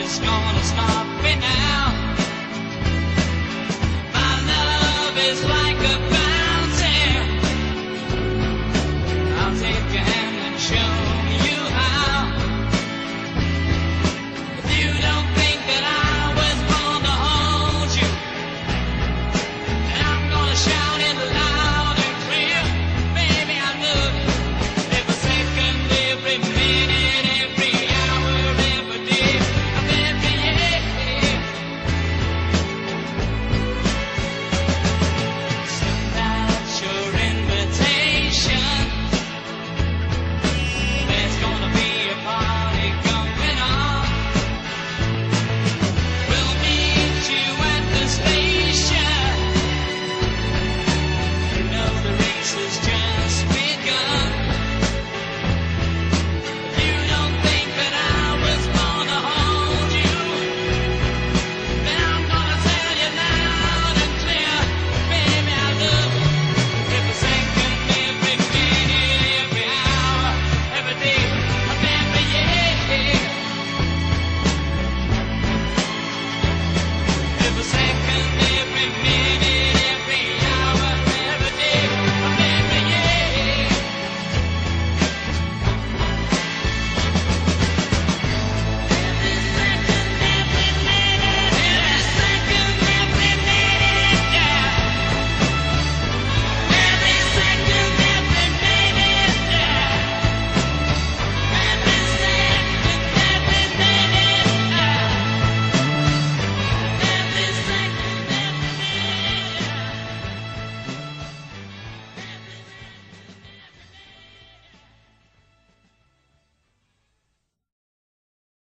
is gonna stop me now. My love is like a fountain. I'll take your hand and show you how.